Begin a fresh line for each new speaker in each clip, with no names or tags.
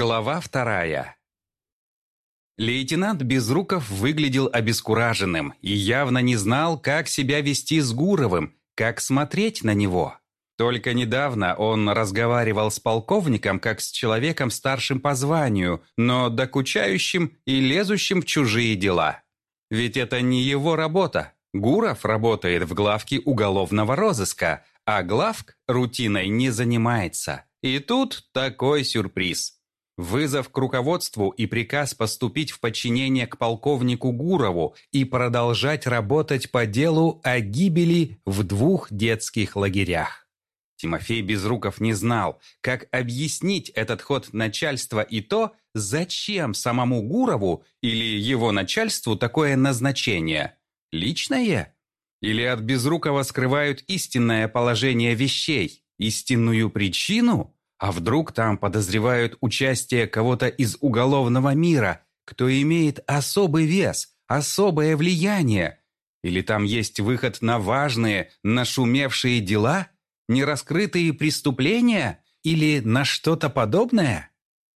Глава вторая. Лейтенант Безруков выглядел обескураженным и явно не знал, как себя вести с Гуровым, как смотреть на него. Только недавно он разговаривал с полковником как с человеком старшим по званию, но докучающим и лезущим в чужие дела. Ведь это не его работа. Гуров работает в главке уголовного розыска, а главк рутиной не занимается. И тут такой сюрприз – Вызов к руководству и приказ поступить в подчинение к полковнику Гурову и продолжать работать по делу о гибели в двух детских лагерях. Тимофей Безруков не знал, как объяснить этот ход начальства и то, зачем самому Гурову или его начальству такое назначение. Личное? Или от Безрукова скрывают истинное положение вещей, истинную причину? А вдруг там подозревают участие кого-то из уголовного мира, кто имеет особый вес, особое влияние? Или там есть выход на важные, нашумевшие дела, нераскрытые преступления или на что-то подобное?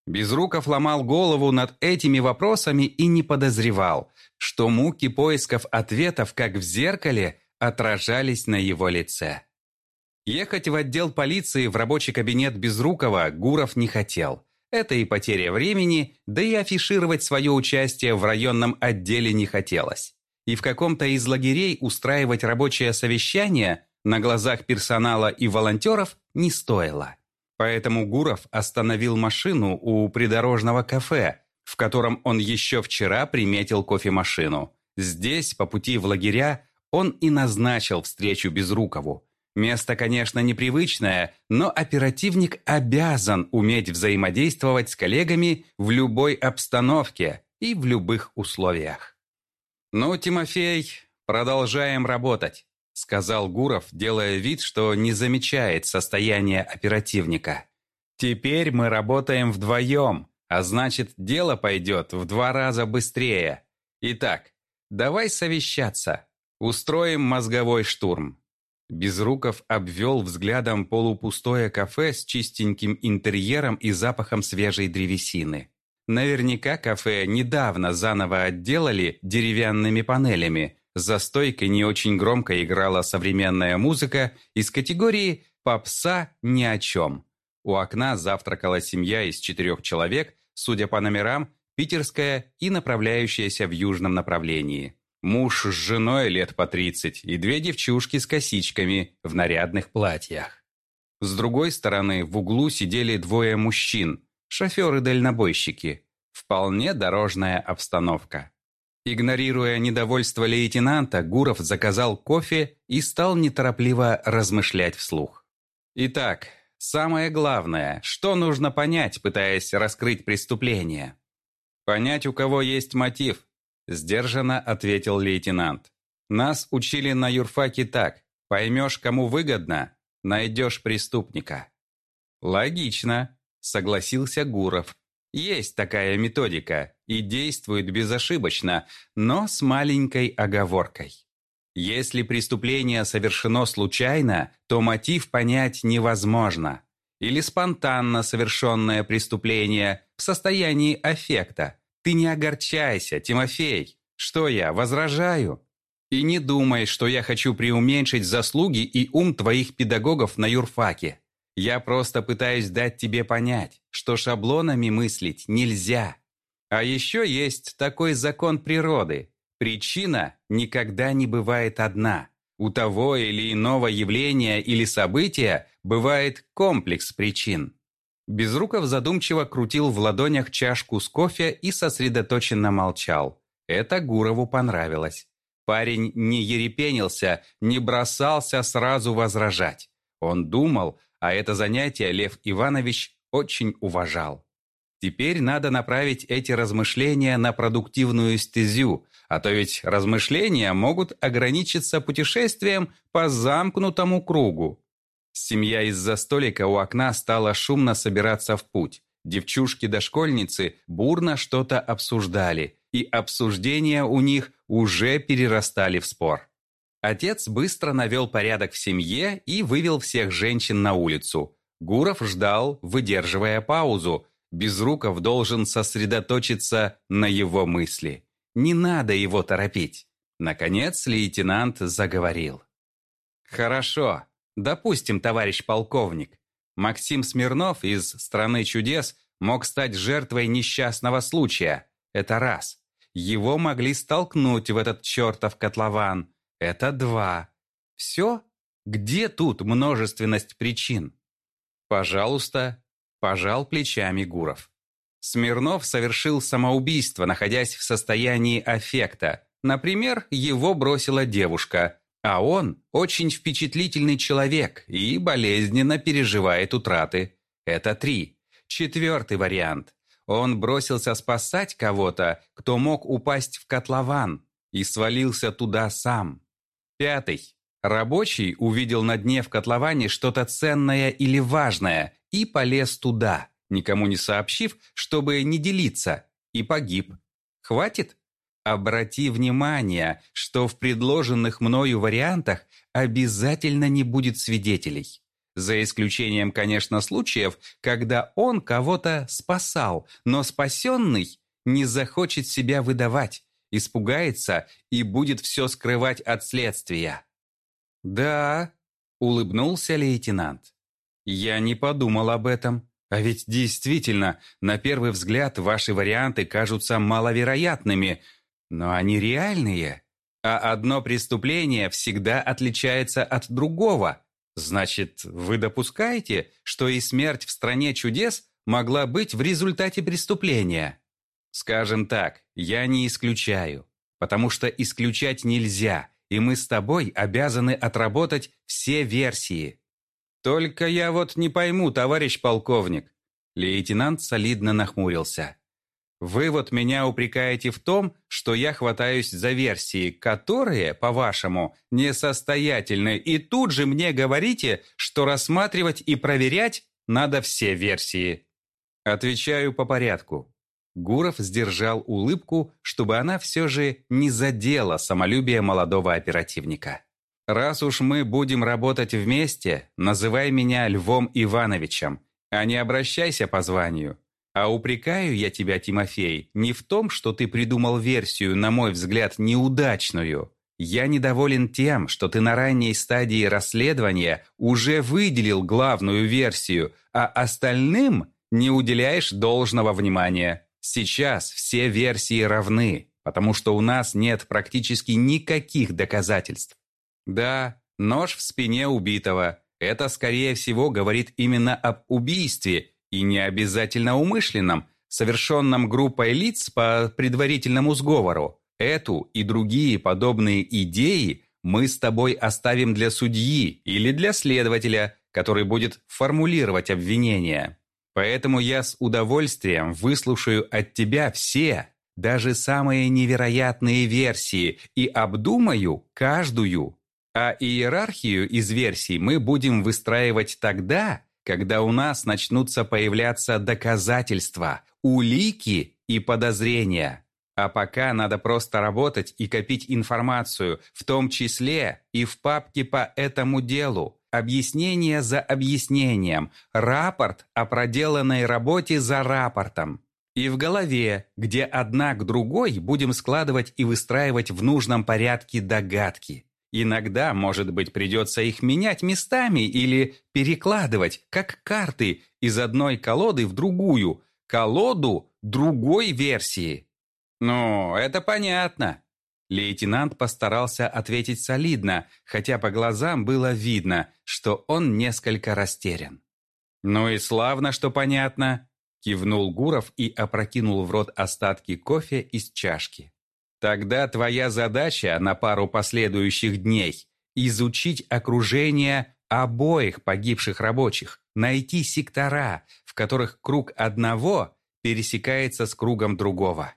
Безруков ломал голову над этими вопросами и не подозревал, что муки поисков ответов, как в зеркале, отражались на его лице. Ехать в отдел полиции в рабочий кабинет Безрукова Гуров не хотел. Это и потеря времени, да и афишировать свое участие в районном отделе не хотелось. И в каком-то из лагерей устраивать рабочее совещание на глазах персонала и волонтеров не стоило. Поэтому Гуров остановил машину у придорожного кафе, в котором он еще вчера приметил кофемашину. Здесь, по пути в лагеря, он и назначил встречу Безрукову. Место, конечно, непривычное, но оперативник обязан уметь взаимодействовать с коллегами в любой обстановке и в любых условиях. «Ну, Тимофей, продолжаем работать», — сказал Гуров, делая вид, что не замечает состояние оперативника. «Теперь мы работаем вдвоем, а значит, дело пойдет в два раза быстрее. Итак, давай совещаться, устроим мозговой штурм». Безруков обвел взглядом полупустое кафе с чистеньким интерьером и запахом свежей древесины. Наверняка кафе недавно заново отделали деревянными панелями. За стойкой не очень громко играла современная музыка из категории «попса ни о чем». У окна завтракала семья из четырех человек, судя по номерам, питерская и направляющаяся в южном направлении. Муж с женой лет по 30 и две девчушки с косичками в нарядных платьях. С другой стороны, в углу сидели двое мужчин, шоферы-дальнобойщики. Вполне дорожная обстановка. Игнорируя недовольство лейтенанта, Гуров заказал кофе и стал неторопливо размышлять вслух. Итак, самое главное, что нужно понять, пытаясь раскрыть преступление? Понять, у кого есть мотив, Сдержанно ответил лейтенант. Нас учили на юрфаке так. Поймешь, кому выгодно, найдешь преступника. Логично, согласился Гуров. Есть такая методика и действует безошибочно, но с маленькой оговоркой. Если преступление совершено случайно, то мотив понять невозможно. Или спонтанно совершенное преступление в состоянии аффекта, ты не огорчайся, Тимофей. Что я, возражаю? И не думай, что я хочу преуменьшить заслуги и ум твоих педагогов на юрфаке. Я просто пытаюсь дать тебе понять, что шаблонами мыслить нельзя. А еще есть такой закон природы. Причина никогда не бывает одна. У того или иного явления или события бывает комплекс причин. Безруков задумчиво крутил в ладонях чашку с кофе и сосредоточенно молчал. Это Гурову понравилось. Парень не ерепенился, не бросался сразу возражать. Он думал, а это занятие Лев Иванович очень уважал. Теперь надо направить эти размышления на продуктивную стезю, а то ведь размышления могут ограничиться путешествием по замкнутому кругу. Семья из-за столика у окна стала шумно собираться в путь. Девчушки-дошкольницы бурно что-то обсуждали, и обсуждения у них уже перерастали в спор. Отец быстро навел порядок в семье и вывел всех женщин на улицу. Гуров ждал, выдерживая паузу. Безруков должен сосредоточиться на его мысли. Не надо его торопить. Наконец лейтенант заговорил. «Хорошо. Допустим, товарищ полковник. Максим Смирнов из «Страны чудес» мог стать жертвой несчастного случая. Это раз. Его могли столкнуть в этот чертов котлован. Это два. Все? Где тут множественность причин? Пожалуйста, пожал плечами Гуров. Смирнов совершил самоубийство, находясь в состоянии аффекта. Например, его бросила девушка, а он очень впечатлительный человек и болезненно переживает утраты. Это три. Четвертый вариант. Он бросился спасать кого-то, кто мог упасть в котлован, и свалился туда сам. Пятый. Рабочий увидел на дне в котловане что-то ценное или важное и полез туда, никому не сообщив, чтобы не делиться, и погиб. Хватит? Обрати внимание, что в предложенных мною вариантах обязательно не будет свидетелей. За исключением, конечно, случаев, когда он кого-то спасал, но спасенный не захочет себя выдавать, испугается и будет все скрывать от следствия. «Да», — улыбнулся лейтенант. «Я не подумал об этом. А ведь действительно, на первый взгляд, ваши варианты кажутся маловероятными, но они реальные. А одно преступление всегда отличается от другого. Значит, вы допускаете, что и смерть в стране чудес могла быть в результате преступления? Скажем так, я не исключаю, потому что исключать нельзя, и мы с тобой обязаны отработать все версии. Только я вот не пойму, товарищ полковник. Лейтенант солидно нахмурился. Вы вот меня упрекаете в том, что я хватаюсь за версии, которые, по-вашему, несостоятельны, и тут же мне говорите, что рассматривать и проверять надо все версии. Отвечаю по порядку. Гуров сдержал улыбку, чтобы она все же не задела самолюбие молодого оперативника. «Раз уж мы будем работать вместе, называй меня Львом Ивановичем, а не обращайся по званию. А упрекаю я тебя, Тимофей, не в том, что ты придумал версию, на мой взгляд, неудачную. Я недоволен тем, что ты на ранней стадии расследования уже выделил главную версию, а остальным не уделяешь должного внимания. Сейчас все версии равны, потому что у нас нет практически никаких доказательств. Да, нож в спине убитого. Это, скорее всего, говорит именно об убийстве и не обязательно умышленном, совершенном группой лиц по предварительному сговору. Эту и другие подобные идеи мы с тобой оставим для судьи или для следователя, который будет формулировать обвинения. Поэтому я с удовольствием выслушаю от тебя все, даже самые невероятные версии и обдумаю каждую. А иерархию из версий мы будем выстраивать тогда, когда у нас начнутся появляться доказательства, улики и подозрения. А пока надо просто работать и копить информацию, в том числе и в папке по этому делу. Объяснение за объяснением, рапорт о проделанной работе за рапортом. И в голове, где одна к другой будем складывать и выстраивать в нужном порядке догадки. Иногда, может быть, придется их менять местами или перекладывать, как карты, из одной колоды в другую, колоду другой версии. Ну, это понятно. Лейтенант постарался ответить солидно, хотя по глазам было видно, что он несколько растерян. «Ну и славно, что понятно», — кивнул Гуров и опрокинул в рот остатки кофе из чашки. Тогда твоя задача на пару последующих дней – изучить окружение обоих погибших рабочих, найти сектора, в которых круг одного пересекается с кругом другого.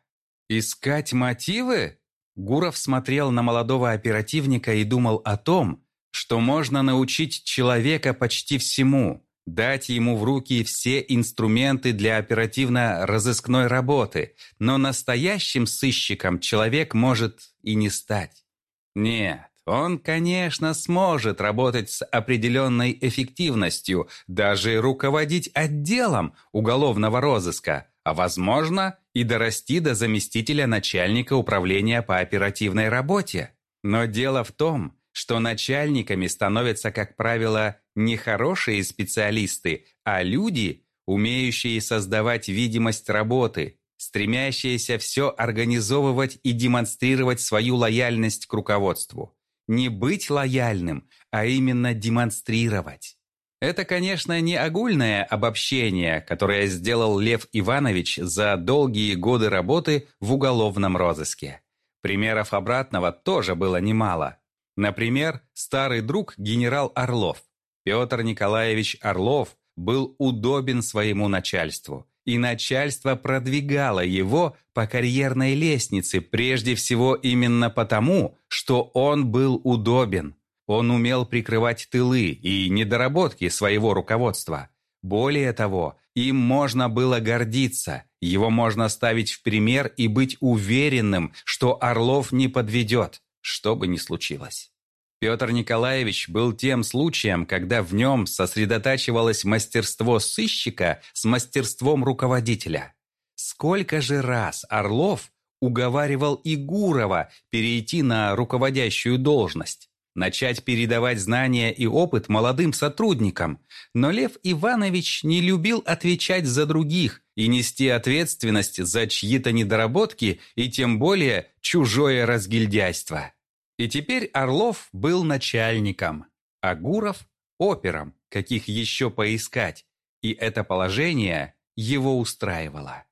Искать мотивы? Гуров смотрел на молодого оперативника и думал о том, что можно научить человека почти всему, дать ему в руки все инструменты для оперативно-розыскной работы, но настоящим сыщиком человек может и не стать. Нет, Он, конечно, сможет работать с определенной эффективностью, даже руководить отделом уголовного розыска, а, возможно, и дорасти до заместителя начальника управления по оперативной работе. Но дело в том, что начальниками становятся, как правило, не хорошие специалисты, а люди, умеющие создавать видимость работы, стремящиеся все организовывать и демонстрировать свою лояльность к руководству. Не быть лояльным, а именно демонстрировать. Это, конечно, не огульное обобщение, которое сделал Лев Иванович за долгие годы работы в уголовном розыске. Примеров обратного тоже было немало. Например, старый друг генерал Орлов. Петр Николаевич Орлов был удобен своему начальству, и начальство продвигало его по карьерной лестнице прежде всего именно потому, что он был удобен. Он умел прикрывать тылы и недоработки своего руководства. Более того, им можно было гордиться, его можно ставить в пример и быть уверенным, что Орлов не подведет, что бы ни случилось. Петр Николаевич был тем случаем, когда в нем сосредотачивалось мастерство сыщика с мастерством руководителя. Сколько же раз Орлов уговаривал Игурова перейти на руководящую должность? начать передавать знания и опыт молодым сотрудникам. Но Лев Иванович не любил отвечать за других и нести ответственность за чьи-то недоработки и тем более чужое разгильдяйство. И теперь Орлов был начальником, а Гуров – опером, каких еще поискать, и это положение его устраивало.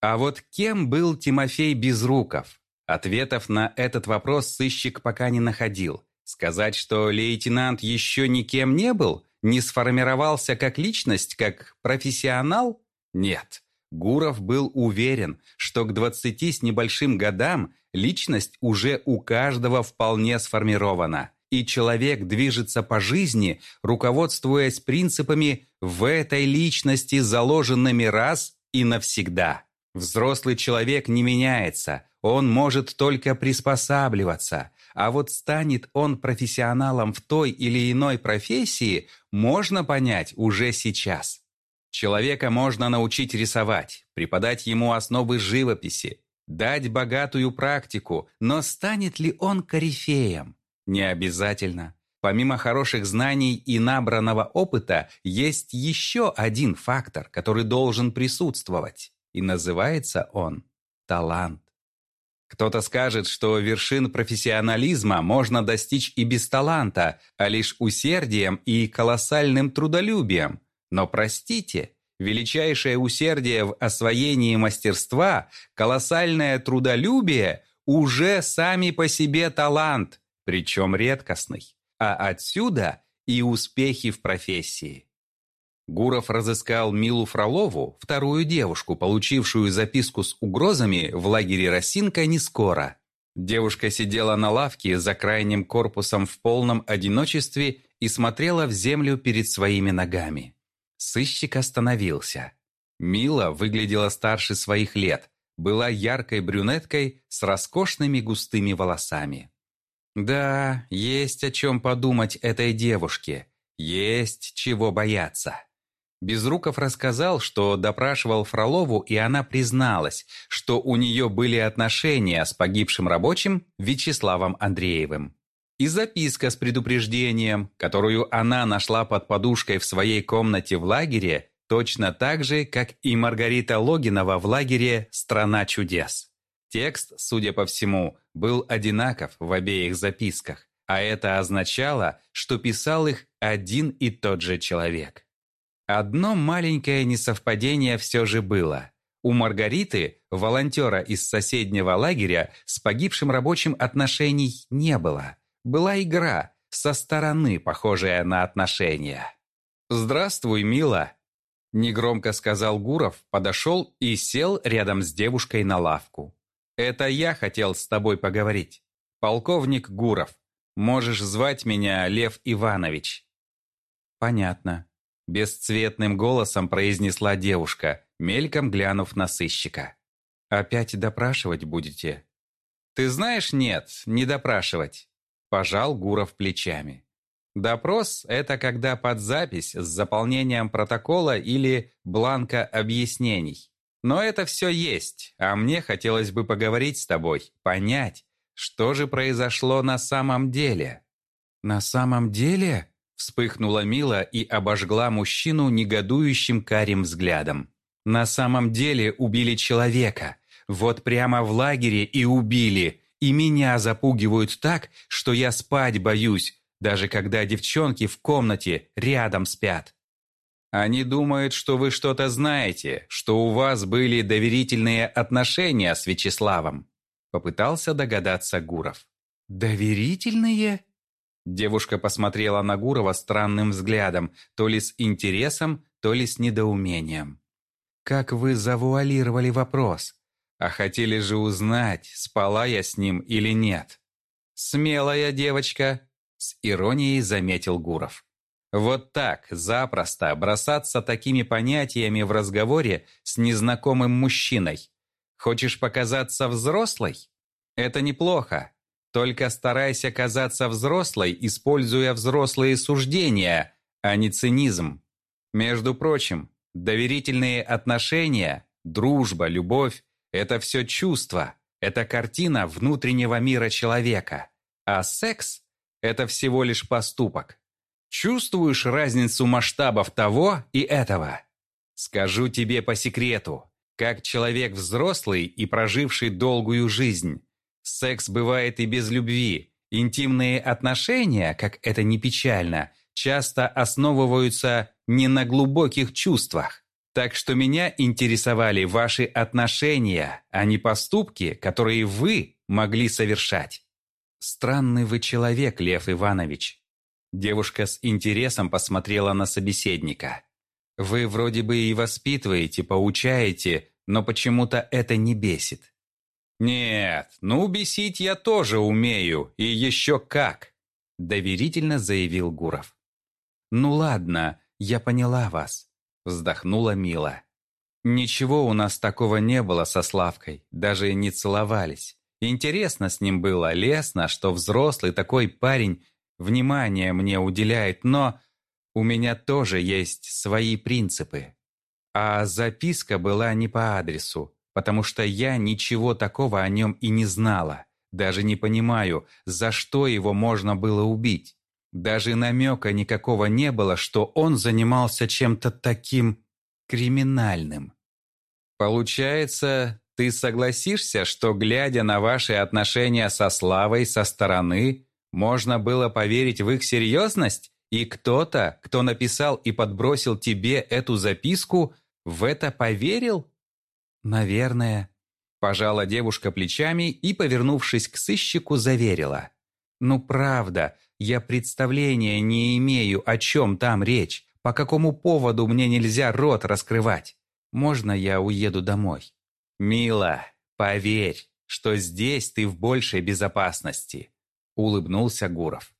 А вот кем был Тимофей Безруков? Ответов на этот вопрос сыщик пока не находил. Сказать, что лейтенант еще никем не был, не сформировался как личность, как профессионал? Нет. Гуров был уверен, что к 20 с небольшим годам личность уже у каждого вполне сформирована, и человек движется по жизни, руководствуясь принципами в этой личности, заложенными раз и навсегда. Взрослый человек не меняется, он может только приспосабливаться, а вот станет он профессионалом в той или иной профессии, можно понять уже сейчас. Человека можно научить рисовать, преподать ему основы живописи, дать богатую практику, но станет ли он корифеем? Не обязательно. Помимо хороших знаний и набранного опыта, есть еще один фактор, который должен присутствовать, и называется он талант. Кто-то скажет, что вершин профессионализма можно достичь и без таланта, а лишь усердием и колоссальным трудолюбием. Но простите, величайшее усердие в освоении мастерства, колоссальное трудолюбие уже сами по себе талант, причем редкостный. А отсюда и успехи в профессии. Гуров разыскал Милу Фролову, вторую девушку, получившую записку с угрозами в лагере Росинка не скоро. Девушка сидела на лавке за крайним корпусом в полном одиночестве и смотрела в землю перед своими ногами. Сыщик остановился. Мила выглядела старше своих лет, была яркой брюнеткой с роскошными густыми волосами. Да, есть о чем подумать этой девушке, есть чего бояться. Безруков рассказал, что допрашивал Фролову, и она призналась, что у нее были отношения с погибшим рабочим Вячеславом Андреевым. И записка с предупреждением, которую она нашла под подушкой в своей комнате в лагере, точно так же, как и Маргарита Логинова в лагере «Страна чудес». Текст, судя по всему, был одинаков в обеих записках, а это означало, что писал их один и тот же человек. Одно маленькое несовпадение все же было. У Маргариты, волонтера из соседнего лагеря, с погибшим рабочим отношений не было. Была игра, со стороны похожая на отношения. «Здравствуй, мила!» Негромко сказал Гуров, подошел и сел рядом с девушкой на лавку. «Это я хотел с тобой поговорить. Полковник Гуров. Можешь звать меня Лев Иванович». «Понятно», Бесцветным голосом произнесла девушка, мельком глянув на сыщика. «Опять допрашивать будете?» «Ты знаешь, нет, не допрашивать. Пожал Гуров плечами. Допрос – это когда под запись с заполнением протокола или бланка объяснений. Но это все есть, а мне хотелось бы поговорить с тобой, понять, что же произошло на самом деле. «На самом деле?» – вспыхнула Мила и обожгла мужчину негодующим карим взглядом. «На самом деле убили человека. Вот прямо в лагере и убили. И меня запугивают так, что я спать боюсь, даже когда девчонки в комнате рядом спят. Они думают, что вы что-то знаете, что у вас были доверительные отношения с Вячеславом. Попытался догадаться Гуров. «Доверительные?» Девушка посмотрела на Гурова странным взглядом, то ли с интересом, то ли с недоумением. «Как вы завуалировали вопрос? А хотели же узнать, спала я с ним или нет?» «Смелая девочка», с иронией заметил Гуров. Вот так, запросто, бросаться такими понятиями в разговоре с незнакомым мужчиной. Хочешь показаться взрослой? Это неплохо. Только старайся казаться взрослой, используя взрослые суждения, а не цинизм. Между прочим, доверительные отношения, дружба, любовь – это все чувства, это картина внутреннего мира человека. А секс это всего лишь поступок. Чувствуешь разницу масштабов того и этого? Скажу тебе по секрету, как человек взрослый и проживший долгую жизнь. Секс бывает и без любви. Интимные отношения, как это не печально, часто основываются не на глубоких чувствах. Так что меня интересовали ваши отношения, а не поступки, которые вы могли совершать. «Странный вы человек, Лев Иванович». Девушка с интересом посмотрела на собеседника. «Вы вроде бы и воспитываете, поучаете, но почему-то это не бесит». «Нет, ну бесить я тоже умею, и еще как», – доверительно заявил Гуров. «Ну ладно, я поняла вас», – вздохнула Мила. «Ничего у нас такого не было со Славкой, даже не целовались. Интересно с ним было, лестно, что взрослый такой парень внимание мне уделяет, но у меня тоже есть свои принципы. А записка была не по адресу, потому что я ничего такого о нем и не знала. Даже не понимаю, за что его можно было убить. Даже намека никакого не было, что он занимался чем-то таким криминальным. Получается, ты согласишься, что, глядя на ваши отношения со Славой со стороны, можно было поверить в их серьезность? И кто-то, кто написал и подбросил тебе эту записку, в это поверил? Наверное. Пожала девушка плечами и, повернувшись к сыщику, заверила. Ну правда, я представления не имею, о чем там речь, по какому поводу мне нельзя рот раскрывать. Можно я уеду домой? «Мила, поверь, что здесь ты в большей безопасности», — улыбнулся Гуров.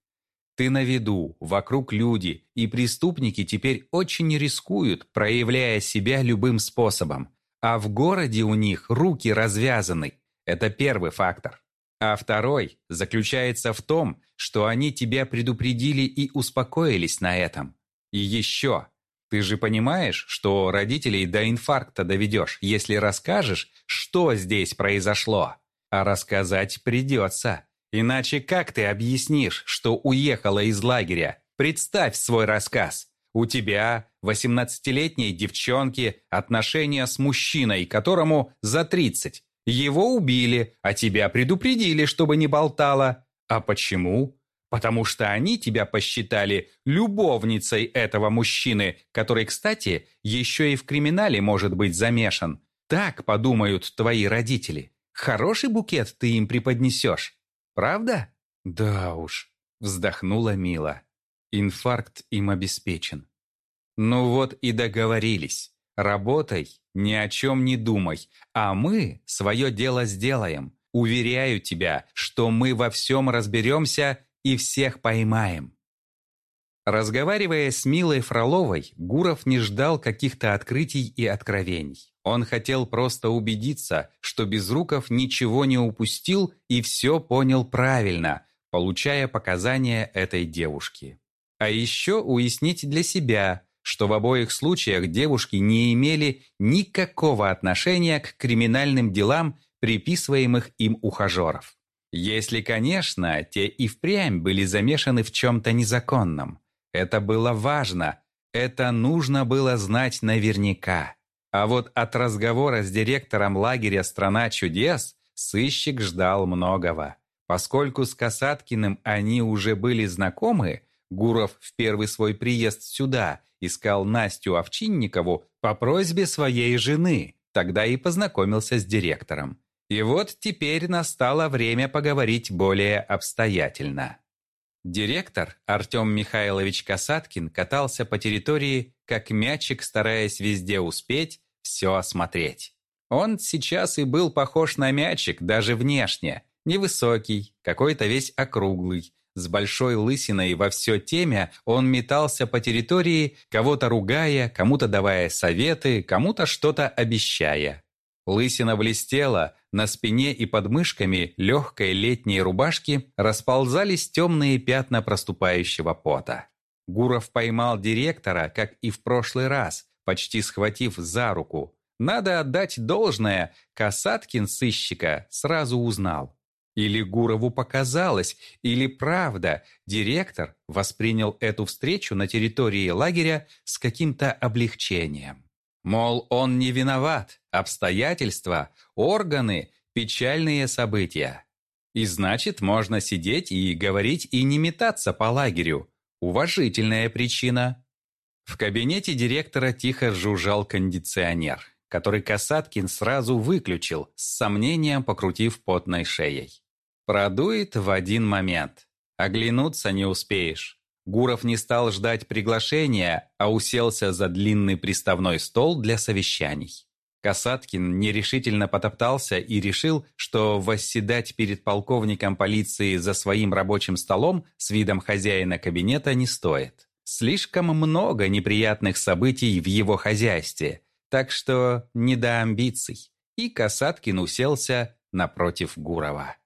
«Ты на виду, вокруг люди, и преступники теперь очень рискуют, проявляя себя любым способом. А в городе у них руки развязаны. Это первый фактор. А второй заключается в том, что они тебя предупредили и успокоились на этом. И еще, ты же понимаешь, что родителей до инфаркта доведешь, если расскажешь, что здесь произошло. А рассказать придется. Иначе как ты объяснишь, что уехала из лагеря? Представь свой рассказ. У тебя, 18-летней девчонки, отношения с мужчиной, которому за 30. Его убили, а тебя предупредили, чтобы не болтала. А почему? потому что они тебя посчитали любовницей этого мужчины, который, кстати, еще и в криминале может быть замешан. Так подумают твои родители. Хороший букет ты им преподнесешь. Правда? Да уж, вздохнула Мила. Инфаркт им обеспечен. Ну вот и договорились. Работай, ни о чем не думай, а мы свое дело сделаем. Уверяю тебя, что мы во всем разберемся и всех поймаем. Разговаривая с Милой Фроловой, Гуров не ждал каких-то открытий и откровений. Он хотел просто убедиться, что Безруков ничего не упустил и все понял правильно, получая показания этой девушки. А еще уяснить для себя, что в обоих случаях девушки не имели никакого отношения к криминальным делам, приписываемых им ухажеров. Если, конечно, те и впрямь были замешаны в чем-то незаконном. Это было важно, это нужно было знать наверняка. А вот от разговора с директором лагеря «Страна чудес» сыщик ждал многого. Поскольку с Касаткиным они уже были знакомы, Гуров в первый свой приезд сюда искал Настю Овчинникову по просьбе своей жены, тогда и познакомился с директором. И вот теперь настало время поговорить более обстоятельно. Директор Артем Михайлович Касаткин катался по территории, как мячик, стараясь везде успеть, все осмотреть. Он сейчас и был похож на мячик, даже внешне. Невысокий, какой-то весь округлый, с большой лысиной во все темя он метался по территории, кого-то ругая, кому-то давая советы, кому-то что-то обещая. Лысина блестела, на спине и под мышками легкой летней рубашки расползались темные пятна проступающего пота. Гуров поймал директора, как и в прошлый раз, почти схватив за руку. Надо отдать должное, Касаткин сыщика сразу узнал. Или Гурову показалось, или правда, директор воспринял эту встречу на территории лагеря с каким-то облегчением. Мол, он не виноват, обстоятельства, органы, печальные события. И значит, можно сидеть и говорить и не метаться по лагерю. Уважительная причина. В кабинете директора тихо жужжал кондиционер, который Касаткин сразу выключил, с сомнением покрутив потной шеей. Продует в один момент. Оглянуться не успеешь. Гуров не стал ждать приглашения, а уселся за длинный приставной стол для совещаний. Касаткин нерешительно потоптался и решил, что восседать перед полковником полиции за своим рабочим столом с видом хозяина кабинета не стоит. Слишком много неприятных событий в его хозяйстве, так что не до амбиций. И Касаткин уселся напротив Гурова.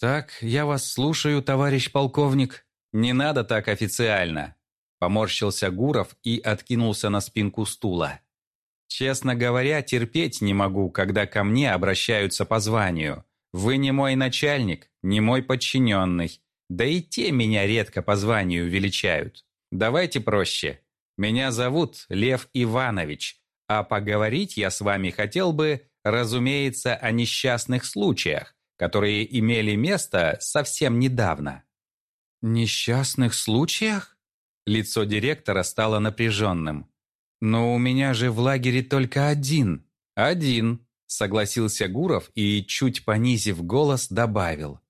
«Так, я вас слушаю, товарищ полковник», «Не надо так официально», – поморщился Гуров и откинулся на спинку стула. «Честно говоря, терпеть не могу, когда ко мне обращаются по званию. Вы не мой начальник, не мой подчиненный. Да и те меня редко по званию величают. Давайте проще. Меня зовут Лев Иванович, а поговорить я с вами хотел бы, разумеется, о несчастных случаях, которые имели место совсем недавно. «Несчастных случаях?» Лицо директора стало напряженным. «Но у меня же в лагере только один». «Один», — согласился Гуров и, чуть понизив голос, добавил.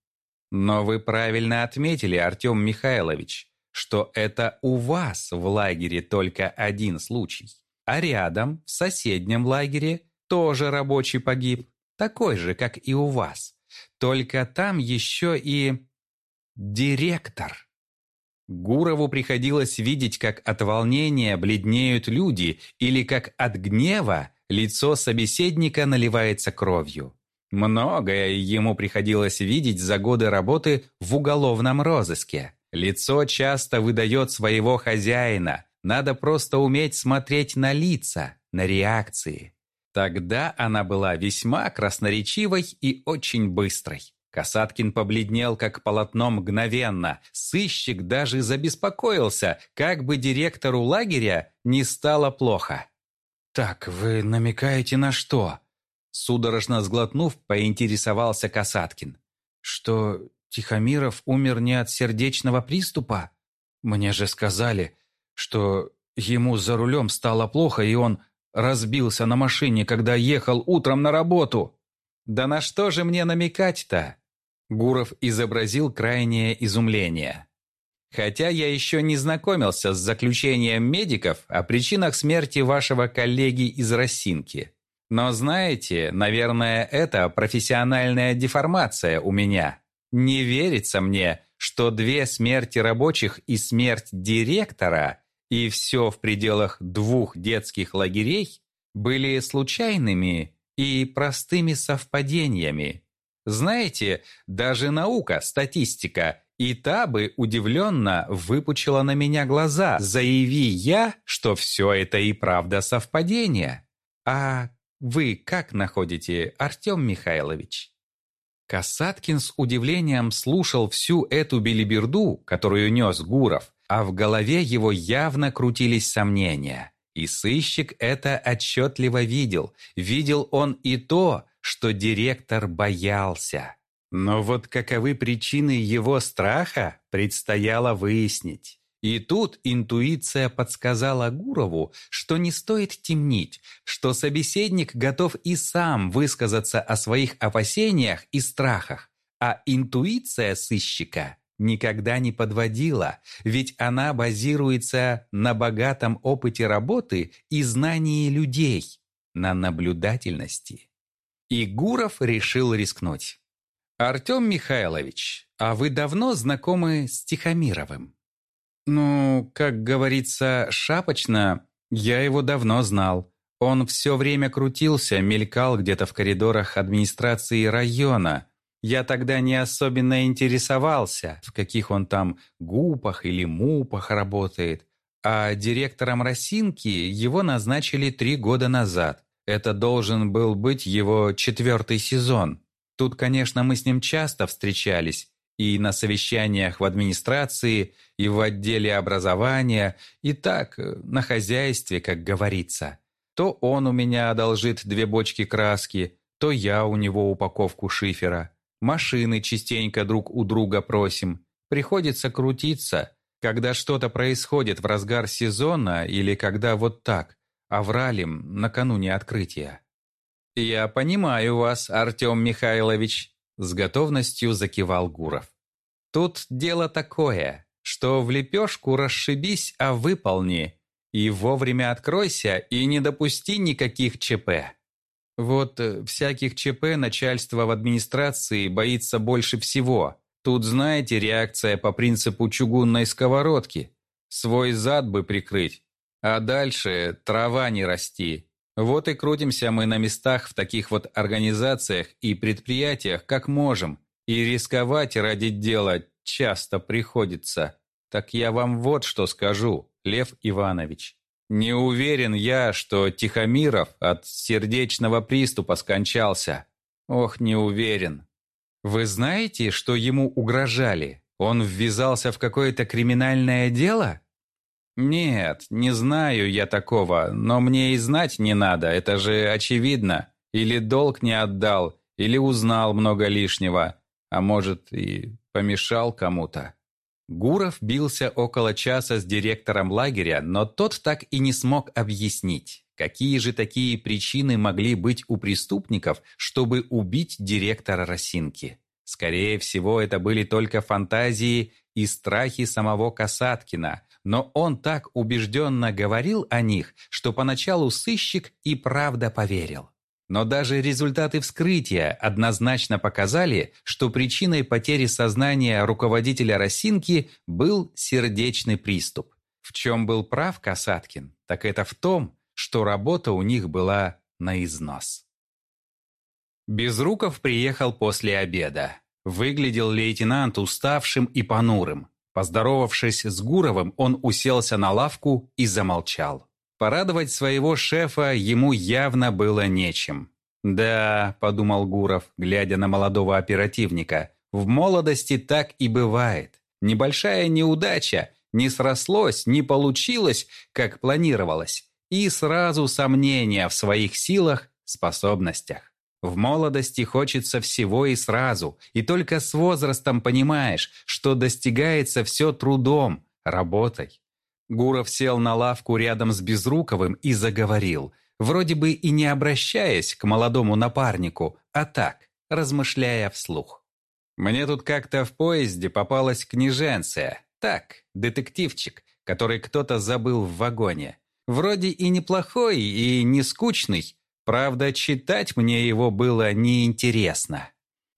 «Но вы правильно отметили, Артем Михайлович, что это у вас в лагере только один случай. А рядом, в соседнем лагере, тоже рабочий погиб, такой же, как и у вас. Только там еще и Директор. Гурову приходилось видеть, как от волнения бледнеют люди или как от гнева лицо собеседника наливается кровью. Многое ему приходилось видеть за годы работы в уголовном розыске. Лицо часто выдает своего хозяина. Надо просто уметь смотреть на лица, на реакции. Тогда она была весьма красноречивой и очень быстрой. Касаткин побледнел, как полотно мгновенно. Сыщик даже забеспокоился, как бы директору лагеря не стало плохо. «Так, вы намекаете на что?» Судорожно сглотнув, поинтересовался Касаткин. «Что Тихомиров умер не от сердечного приступа? Мне же сказали, что ему за рулем стало плохо, и он разбился на машине, когда ехал утром на работу». «Да на что же мне намекать-то?» Гуров изобразил крайнее изумление. Хотя я еще не знакомился с заключением медиков о причинах смерти вашего коллеги из Росинки. Но знаете, наверное, это профессиональная деформация у меня. Не верится мне, что две смерти рабочих и смерть директора, и все в пределах двух детских лагерей, были случайными и простыми совпадениями. Знаете, даже наука, статистика и та бы удивленно выпучила на меня глаза, заяви я, что все это и правда совпадение. А вы как находите, Артем Михайлович? Касаткин с удивлением слушал всю эту белиберду, которую нес Гуров, а в голове его явно крутились сомнения. И сыщик это отчетливо видел. Видел он и то, что директор боялся. Но вот каковы причины его страха, предстояло выяснить. И тут интуиция подсказала Гурову, что не стоит темнить, что собеседник готов и сам высказаться о своих опасениях и страхах, а интуиция сыщика никогда не подводила, ведь она базируется на богатом опыте работы и знании людей, на наблюдательности. И Гуров решил рискнуть. «Артем Михайлович, а вы давно знакомы с Тихомировым?» Ну, как говорится, шапочно, я его давно знал. Он все время крутился, мелькал где-то в коридорах администрации района. Я тогда не особенно интересовался, в каких он там ГУПах или МУПах работает. А директором Росинки его назначили три года назад. Это должен был быть его четвертый сезон. Тут, конечно, мы с ним часто встречались, и на совещаниях в администрации, и в отделе образования, и так, э, на хозяйстве, как говорится. То он у меня одолжит две бочки краски, то я у него упаковку шифера. Машины частенько друг у друга просим. Приходится крутиться, когда что-то происходит в разгар сезона или когда вот так, авралим накануне открытия. «Я понимаю вас, Артем Михайлович», с готовностью закивал Гуров. Тут дело такое, что в лепешку расшибись, а выполни. И вовремя откройся, и не допусти никаких ЧП. Вот э, всяких ЧП начальство в администрации боится больше всего. Тут, знаете, реакция по принципу чугунной сковородки. Свой зад бы прикрыть, а дальше трава не расти. Вот и крутимся мы на местах в таких вот организациях и предприятиях, как можем. И рисковать ради дела часто приходится. Так я вам вот что скажу, Лев Иванович. Не уверен я, что Тихомиров от сердечного приступа скончался. Ох, не уверен. Вы знаете, что ему угрожали? Он ввязался в какое-то криминальное дело? «Нет, не знаю я такого, но мне и знать не надо, это же очевидно. Или долг не отдал, или узнал много лишнего, а может и помешал кому-то». Гуров бился около часа с директором лагеря, но тот так и не смог объяснить, какие же такие причины могли быть у преступников, чтобы убить директора Росинки. Скорее всего, это были только фантазии и страхи самого Касаткина, но он так убежденно говорил о них, что поначалу сыщик и правда поверил. Но даже результаты вскрытия однозначно показали, что причиной потери сознания руководителя Росинки был сердечный приступ. В чем был прав Касаткин, так это в том, что работа у них была на износ. Безруков приехал после обеда. Выглядел лейтенант уставшим и понурым. Поздоровавшись с Гуровым, он уселся на лавку и замолчал. Порадовать своего шефа ему явно было нечем. «Да», — подумал Гуров, глядя на молодого оперативника, «в молодости так и бывает. Небольшая неудача, не срослось, не получилось, как планировалось, и сразу сомнения в своих силах, способностях. В молодости хочется всего и сразу, и только с возрастом понимаешь, что достигается все трудом, работой. Гуров сел на лавку рядом с Безруковым и заговорил, вроде бы и не обращаясь к молодому напарнику, а так, размышляя вслух. «Мне тут как-то в поезде попалась княженция. Так, детективчик, который кто-то забыл в вагоне. Вроде и неплохой, и не скучный, Правда, читать мне его было неинтересно.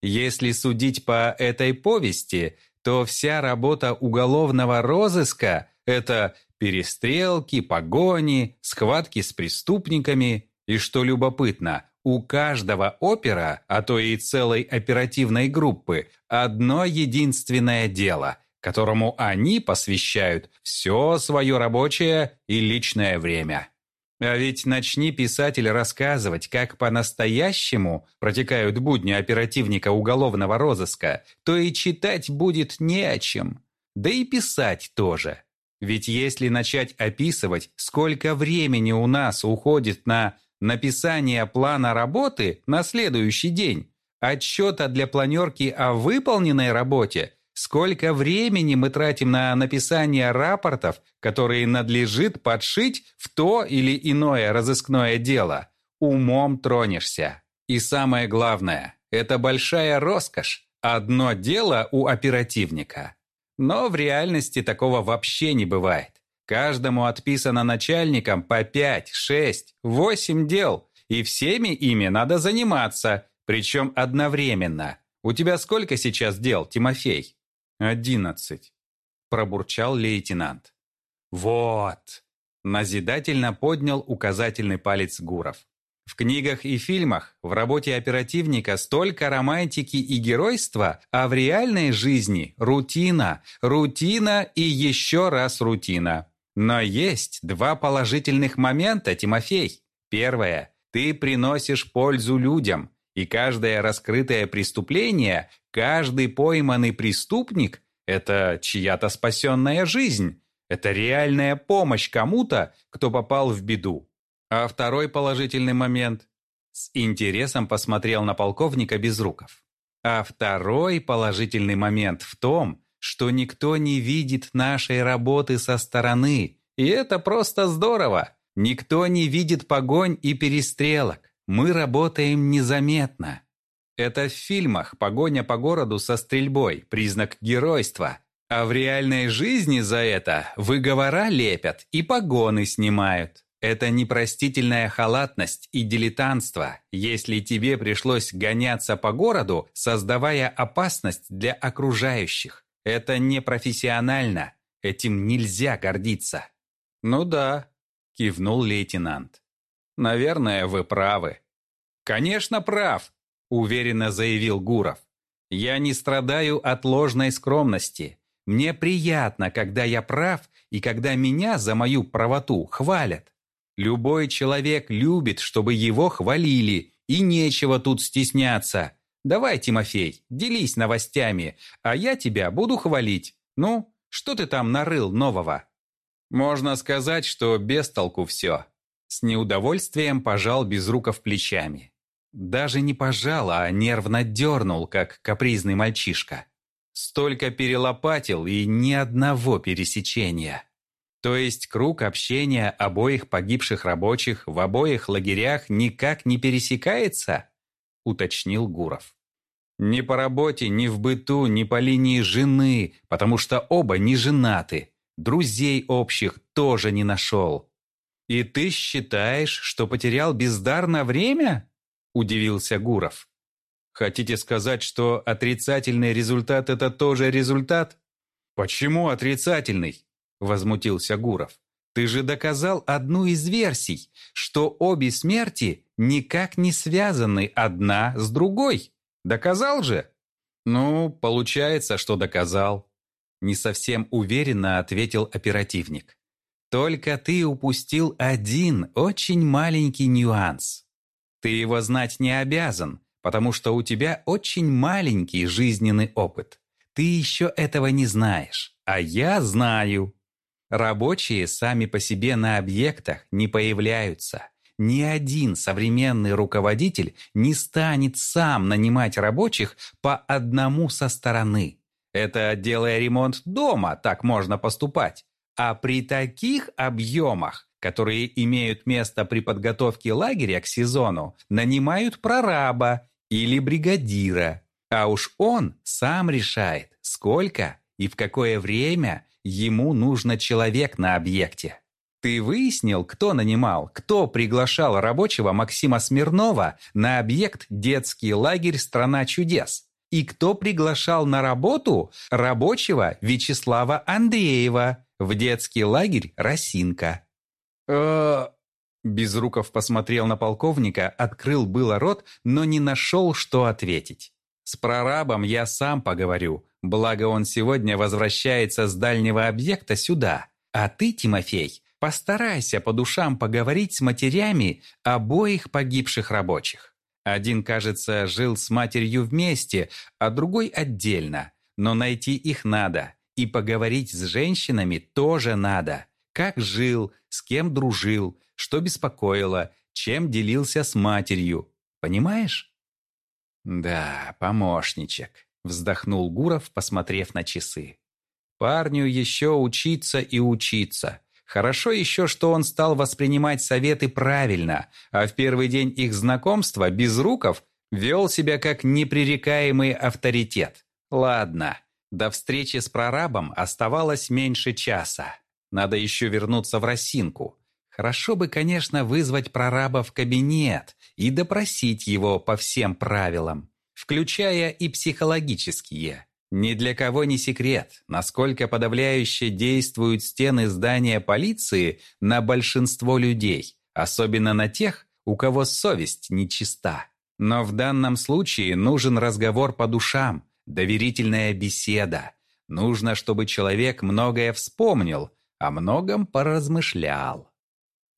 Если судить по этой повести, то вся работа уголовного розыска – это перестрелки, погони, схватки с преступниками и, что любопытно, У каждого опера, а то и целой оперативной группы, одно единственное дело, которому они посвящают все свое рабочее и личное время. А ведь начни писатель рассказывать, как по-настоящему протекают будни оперативника уголовного розыска, то и читать будет не о чем. Да и писать тоже. Ведь если начать описывать, сколько времени у нас уходит на написание плана работы на следующий день, отчета для планерки о выполненной работе, сколько времени мы тратим на написание рапортов, которые надлежит подшить в то или иное разыскное дело, умом тронешься. И самое главное, это большая роскошь, одно дело у оперативника. Но в реальности такого вообще не бывает. Каждому отписано начальникам по 5, 6, 8 дел, и всеми ими надо заниматься, причем одновременно. У тебя сколько сейчас дел, Тимофей? Одиннадцать, пробурчал лейтенант. Вот, назидательно поднял указательный палец Гуров. В книгах и фильмах, в работе оперативника столько романтики и геройства, а в реальной жизни рутина, рутина и еще раз рутина. Но есть два положительных момента, Тимофей. Первое. Ты приносишь пользу людям, и каждое раскрытое преступление, каждый пойманный преступник – это чья-то спасенная жизнь. Это реальная помощь кому-то, кто попал в беду. А второй положительный момент – с интересом посмотрел на полковника Безруков. А второй положительный момент в том, что никто не видит нашей работы со стороны. И это просто здорово. Никто не видит погонь и перестрелок. Мы работаем незаметно. Это в фильмах погоня по городу со стрельбой, признак геройства. А в реальной жизни за это выговора лепят и погоны снимают. Это непростительная халатность и дилетантство, если тебе пришлось гоняться по городу, создавая опасность для окружающих. Это непрофессионально. Этим нельзя гордиться. Ну да, кивнул лейтенант. Наверное, вы правы. Конечно, прав, уверенно заявил Гуров. Я не страдаю от ложной скромности. Мне приятно, когда я прав и когда меня за мою правоту хвалят. Любой человек любит, чтобы его хвалили, и нечего тут стесняться. Давай, Тимофей, делись новостями, а я тебя буду хвалить. Ну, что ты там нарыл нового?» «Можно сказать, что без толку все». С неудовольствием пожал Безруков плечами. Даже не пожал, а нервно дернул, как капризный мальчишка. Столько перелопатил и ни одного пересечения. То есть круг общения обоих погибших рабочих в обоих лагерях никак не пересекается? Уточнил Гуров. Ни по работе, ни в быту, ни по линии жены, потому что оба не женаты. Друзей общих тоже не нашел. «И ты считаешь, что потерял бездарно время?» – удивился Гуров. «Хотите сказать, что отрицательный результат – это тоже результат?» «Почему отрицательный?» – возмутился Гуров. «Ты же доказал одну из версий, что обе смерти никак не связаны одна с другой». Доказал же? Ну, получается, что доказал. Не совсем уверенно ответил оперативник. Только ты упустил один очень маленький нюанс. Ты его знать не обязан, потому что у тебя очень маленький жизненный опыт. Ты еще этого не знаешь, а я знаю. Рабочие сами по себе на объектах не появляются. Ни один современный руководитель не станет сам нанимать рабочих по одному со стороны. Это делая ремонт дома, так можно поступать. А при таких объемах, которые имеют место при подготовке лагеря к сезону, нанимают прораба или бригадира. А уж он сам решает, сколько и в какое время ему нужно человек на объекте. Ты выяснил, кто нанимал, кто приглашал рабочего Максима Смирнова на объект «Детский лагерь «Страна чудес»? И кто приглашал на работу рабочего Вячеслава Андреева в детский лагерь «Росинка»?
э
Безруков посмотрел на полковника, открыл было рот, но не нашел, что ответить. «С прорабом я сам поговорю, благо он сегодня возвращается с дальнего объекта сюда. А ты, Тимофей, постарайся по душам поговорить с матерями обоих погибших рабочих. Один, кажется, жил с матерью вместе, а другой отдельно. Но найти их надо. И поговорить с женщинами тоже надо. Как жил, с кем дружил, что беспокоило, чем делился с матерью. Понимаешь? Да, помощничек, вздохнул Гуров, посмотрев на часы. Парню еще учиться и учиться. Хорошо еще, что он стал воспринимать советы правильно, а в первый день их знакомства Безруков вел себя как непререкаемый авторитет. Ладно, до встречи с прорабом оставалось меньше часа. Надо еще вернуться в Росинку. Хорошо бы, конечно, вызвать прораба в кабинет и допросить его по всем правилам, включая и психологические. Ни для кого не секрет, насколько подавляюще действуют стены здания полиции на большинство людей, особенно на тех, у кого совесть нечиста. Но в данном случае нужен разговор по душам, доверительная беседа. Нужно, чтобы человек многое вспомнил, о многом поразмышлял.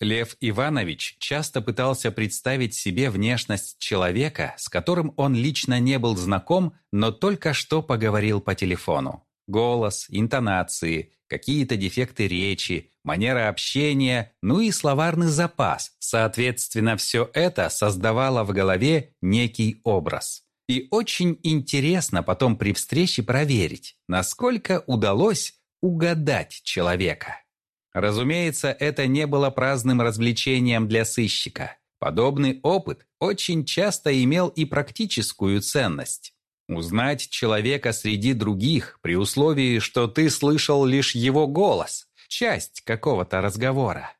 Лев Иванович часто пытался представить себе внешность человека, с которым он лично не был знаком, но только что поговорил по телефону. Голос, интонации, какие-то дефекты речи, манера общения, ну и словарный запас. Соответственно, все это создавало в голове некий образ. И очень интересно потом при встрече проверить, насколько удалось угадать человека. Разумеется, это не было праздным развлечением для сыщика. Подобный опыт очень часто имел и практическую ценность. Узнать человека среди других при условии, что ты слышал лишь его голос, часть какого-то разговора.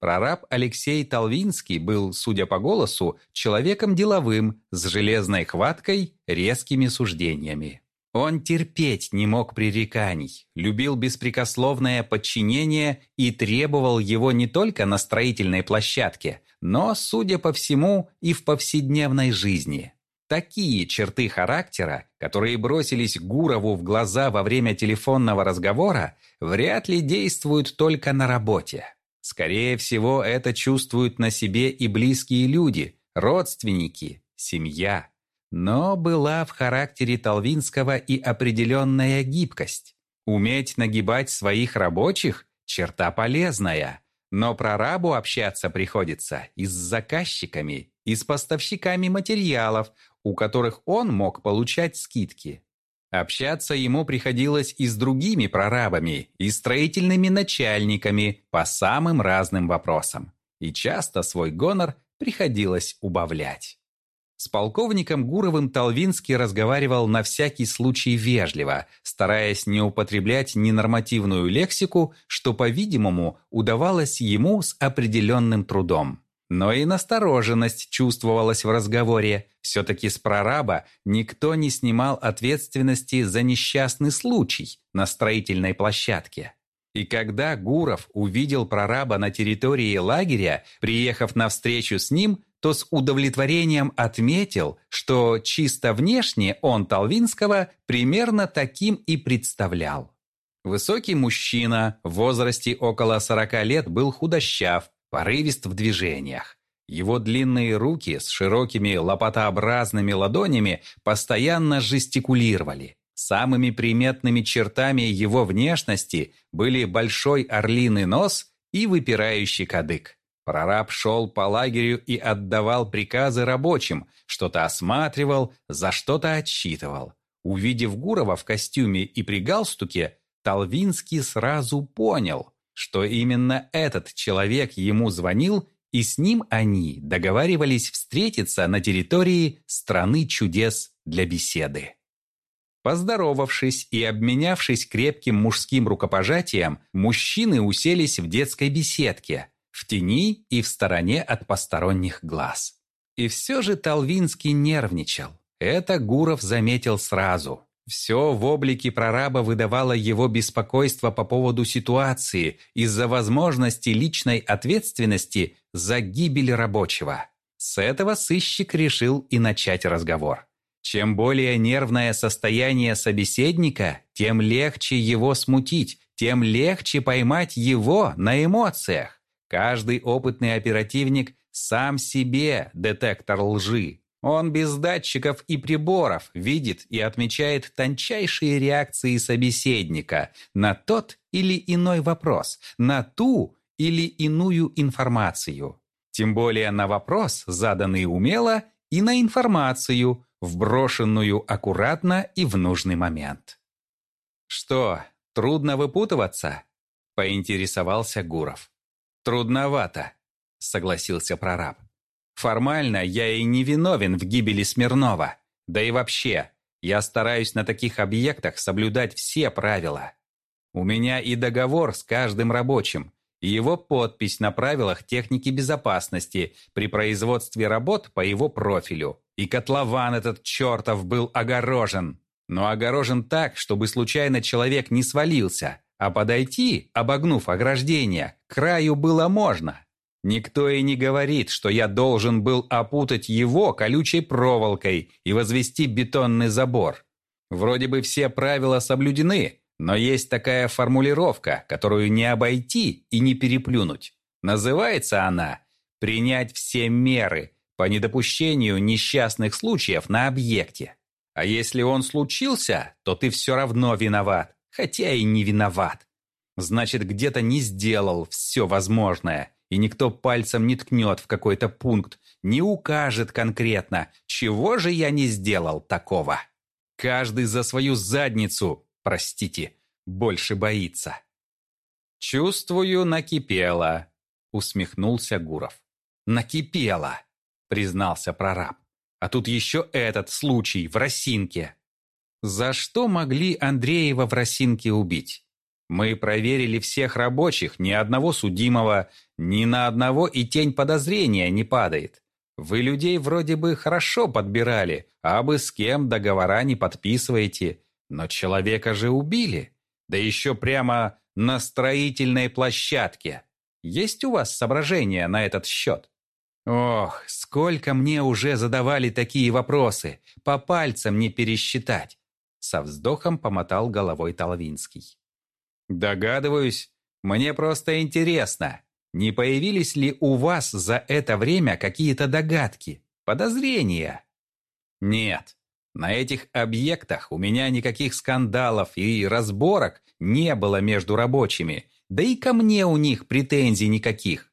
Прораб Алексей Толвинский был, судя по голосу, человеком деловым, с железной хваткой, резкими суждениями. Он терпеть не мог пререканий, любил беспрекословное подчинение и требовал его не только на строительной площадке, но, судя по всему, и в повседневной жизни. Такие черты характера, которые бросились Гурову в глаза во время телефонного разговора, вряд ли действуют только на работе. Скорее всего, это чувствуют на себе и близкие люди, родственники, семья. Но была в характере Толвинского и определенная гибкость. Уметь нагибать своих рабочих – черта полезная. Но прорабу общаться приходится и с заказчиками, и с поставщиками материалов, у которых он мог получать скидки. Общаться ему приходилось и с другими прорабами, и строительными начальниками по самым разным вопросам. И часто свой гонор приходилось убавлять. С полковником Гуровым Толвинский разговаривал на всякий случай вежливо, стараясь не употреблять ненормативную лексику, что, по-видимому, удавалось ему с определенным трудом. Но и настороженность чувствовалась в разговоре. Все-таки с прораба никто не снимал ответственности за несчастный случай на строительной площадке. И когда Гуров увидел прораба на территории лагеря, приехав на встречу с ним, то с удовлетворением отметил, что чисто внешне он Толвинского примерно таким и представлял. Высокий мужчина в возрасте около 40 лет был худощав, порывист в движениях. Его длинные руки с широкими лопатообразными ладонями постоянно жестикулировали. Самыми приметными чертами его внешности были большой орлиный нос и выпирающий кадык. Прораб шел по лагерю и отдавал приказы рабочим, что-то осматривал, за что-то отсчитывал. Увидев Гурова в костюме и при галстуке, Толвинский сразу понял, что именно этот человек ему звонил, и с ним они договаривались встретиться на территории страны чудес для беседы. Поздоровавшись и обменявшись крепким мужским рукопожатием, мужчины уселись в детской беседке – в тени и в стороне от посторонних глаз. И все же Толвинский нервничал. Это Гуров заметил сразу. Все в облике прораба выдавало его беспокойство по поводу ситуации из-за возможности личной ответственности за гибель рабочего. С этого сыщик решил и начать разговор. Чем более нервное состояние собеседника, тем легче его смутить, тем легче поймать его на эмоциях. Каждый опытный оперативник сам себе детектор лжи. Он без датчиков и приборов видит и отмечает тончайшие реакции собеседника на тот или иной вопрос, на ту или иную информацию. Тем более на вопрос, заданный умело, и на информацию, вброшенную аккуратно и в нужный момент. «Что, трудно выпутываться?» – поинтересовался Гуров. «Трудновато», – согласился прораб. Формально я и не виновен в гибели Смирнова. Да и вообще, я стараюсь на таких объектах соблюдать все правила. У меня и договор с каждым рабочим, и его подпись на правилах техники безопасности при производстве работ по его профилю. И котлован этот чертов был огорожен. Но огорожен так, чтобы случайно человек не свалился, а подойти, обогнув ограждение, к краю было можно. Никто и не говорит, что я должен был опутать его колючей проволокой и возвести бетонный забор. Вроде бы все правила соблюдены, но есть такая формулировка, которую не обойти и не переплюнуть. Называется она «принять все меры по недопущению несчастных случаев на объекте». А если он случился, то ты все равно виноват, хотя и не виноват. Значит, где-то не сделал все возможное – и никто пальцем не ткнет в какой-то пункт, не укажет конкретно, чего же я не сделал такого. Каждый за свою задницу, простите, больше боится. «Чувствую, накипело», — усмехнулся Гуров. «Накипело», — признался прораб. «А тут еще этот случай в Росинке». За что могли Андреева в Росинке убить? Мы проверили всех рабочих, ни одного судимого, ни на одного и тень подозрения не падает. Вы людей вроде бы хорошо подбирали, а бы с кем договора не подписываете. Но человека же убили. Да еще прямо на строительной площадке. Есть у вас соображения на этот счет? Ох, сколько мне уже задавали такие вопросы. По пальцам не пересчитать. Со вздохом помотал головой Толвинский. Догадываюсь. Мне просто интересно, не появились ли у вас за это время какие-то догадки, подозрения? Нет. На этих объектах у меня никаких скандалов и разборок не было между рабочими, да и ко мне у них претензий никаких.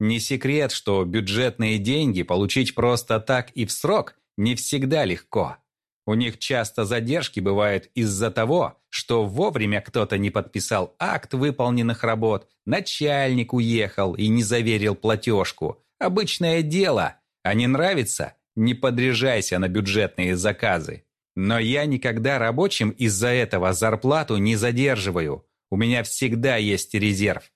Не секрет, что бюджетные деньги получить просто так и в срок не всегда легко. У них часто задержки бывают из-за того, что вовремя кто-то не подписал акт выполненных работ, начальник уехал и не заверил платежку. Обычное дело. А не нравится? Не подряжайся на бюджетные заказы. Но я никогда рабочим из-за этого зарплату не задерживаю. У меня всегда есть резерв.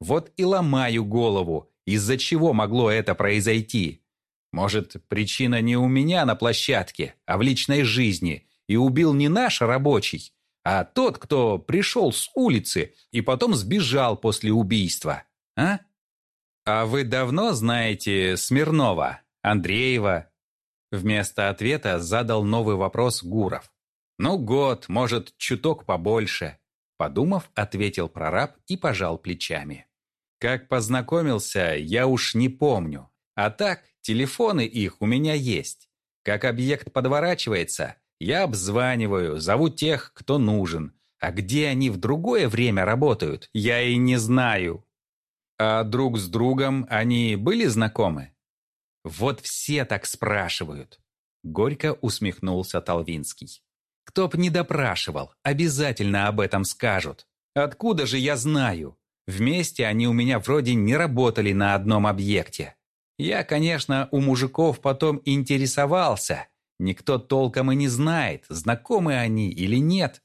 Вот и ломаю голову, из-за чего могло это произойти. Может, причина не у меня на площадке, а в личной жизни, и убил не наш рабочий, а тот, кто пришел с улицы и потом сбежал после убийства, а? А вы давно знаете Смирнова, Андреева? Вместо ответа задал новый вопрос Гуров. Ну, год, может, чуток побольше. Подумав, ответил прораб и пожал плечами. Как познакомился, я уж не помню. А так, телефоны их у меня есть. Как объект подворачивается, я обзваниваю, зову тех, кто нужен. А где они в другое время работают, я и не знаю. А друг с другом они были знакомы? Вот все так спрашивают. Горько усмехнулся Толвинский. Кто б не допрашивал, обязательно об этом скажут. Откуда же я знаю? Вместе они у меня вроде не работали на одном объекте. Я, конечно, у мужиков потом интересовался. Никто толком и не знает, знакомы они или нет.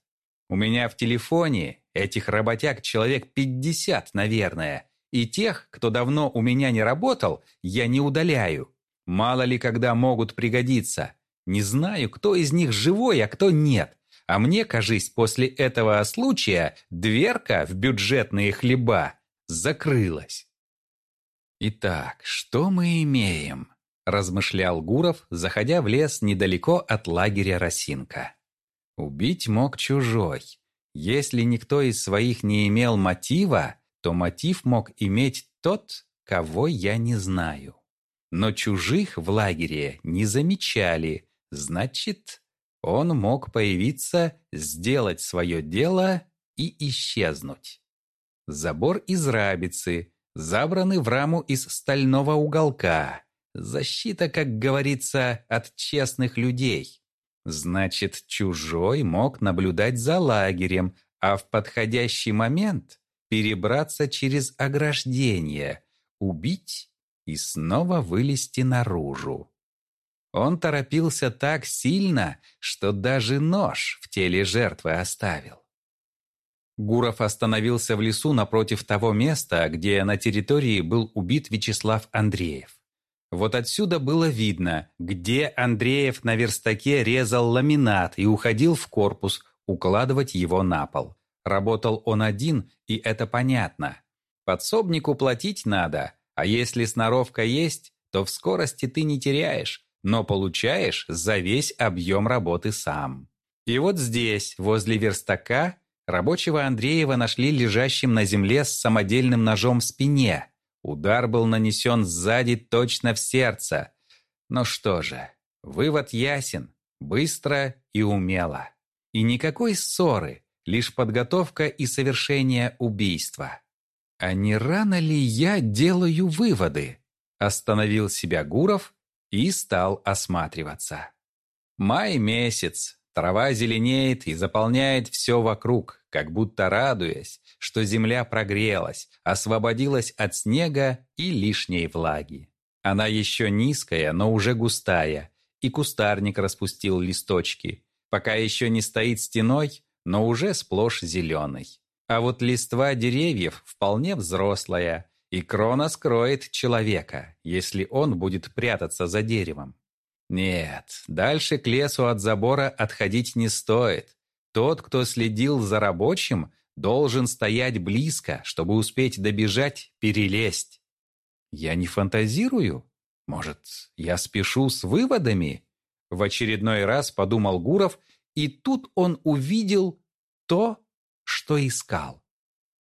У меня в телефоне этих работяг человек 50, наверное. И тех, кто давно у меня не работал, я не удаляю. Мало ли когда могут пригодиться. Не знаю, кто из них живой, а кто нет. а мне, кажись, после этого случая дверка в бюджетные хлеба закрылась. «Итак, что мы имеем?» – размышлял Гуров, заходя в лес недалеко от лагеря Росинка. «Убить мог чужой. Если никто из своих не имел мотива, то мотив мог иметь тот, кого я не знаю. Но чужих в лагере не замечали, значит, он мог появиться, сделать свое дело и исчезнуть. Забор из рабицы, забранный в раму из стального уголка. Защита, как говорится, от честных людей. Значит, чужой мог наблюдать за лагерем, а в подходящий момент перебраться через ограждение, убить и снова вылезти наружу. Он торопился так сильно, что даже нож в теле жертвы оставил. Гуров остановился в лесу напротив того места, где на территории был убит Вячеслав Андреев. Вот отсюда было видно, где Андреев на верстаке резал ламинат и уходил в корпус укладывать его на пол. Работал он один, и это понятно. Подсобнику платить надо, а если сноровка есть, то в скорости ты не теряешь, но получаешь за весь объем работы сам. И вот здесь, возле верстака, рабочего Андреева нашли лежащим на земле с самодельным ножом в спине. Удар был нанесен сзади точно в сердце. Ну что же, вывод ясен, быстро и умело. И никакой ссоры, лишь подготовка и совершение убийства. А не рано ли я делаю выводы? Остановил себя Гуров и стал осматриваться. Май месяц, трава зеленеет и заполняет все вокруг, как будто радуясь, что земля прогрелась, освободилась от снега и лишней влаги. Она еще низкая, но уже густая, и кустарник распустил листочки, пока еще не стоит стеной, но уже сплошь зеленый. А вот листва деревьев вполне взрослая, и крона скроет человека, если он будет прятаться за деревом. Нет, дальше к лесу от забора отходить не стоит. Тот, кто следил за рабочим, должен стоять близко, чтобы успеть добежать, перелезть. Я не фантазирую? Может, я спешу с выводами? В очередной раз подумал Гуров, и тут он увидел то, что искал.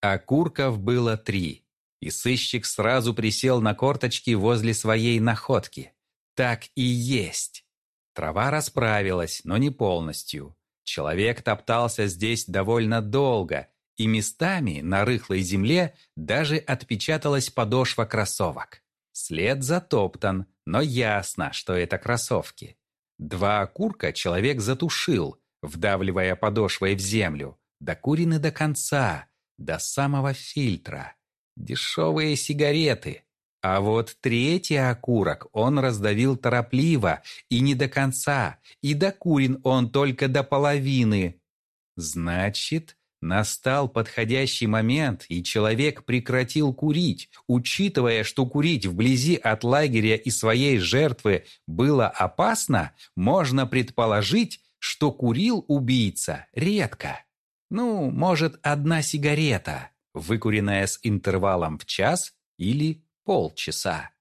Окурков было три. И сыщик сразу присел на корточки возле своей находки. Так и есть. Трава расправилась, но не полностью. Человек топтался здесь довольно долго, и местами на рыхлой земле даже отпечаталась подошва кроссовок. След затоптан, но ясно, что это кроссовки. Два окурка человек затушил, вдавливая подошвой в землю, докурены до конца, до самого фильтра. Дешевые сигареты. А вот третий окурок он раздавил торопливо и не до конца, и докурен он только до половины. Значит, настал подходящий момент, и человек прекратил курить, учитывая, что курить вблизи от лагеря и своей жертвы было опасно, можно предположить, что курил убийца редко. Ну, может, одна сигарета, выкуренная с интервалом в час или полчаса.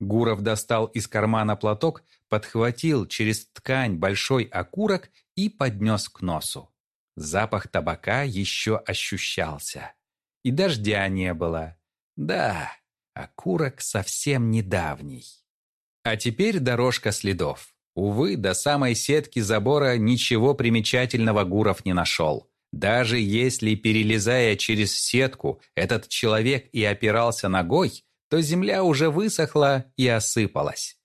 Гуров достал из кармана платок, подхватил через ткань большой окурок и поднес к носу. Запах табака еще ощущался. И дождя не было. Да, окурок совсем недавний. А теперь дорожка следов. Увы, до самой сетки забора ничего примечательного Гуров не нашел. Даже если, перелезая через сетку, этот человек и опирался ногой, то земля уже высохла и осыпалась.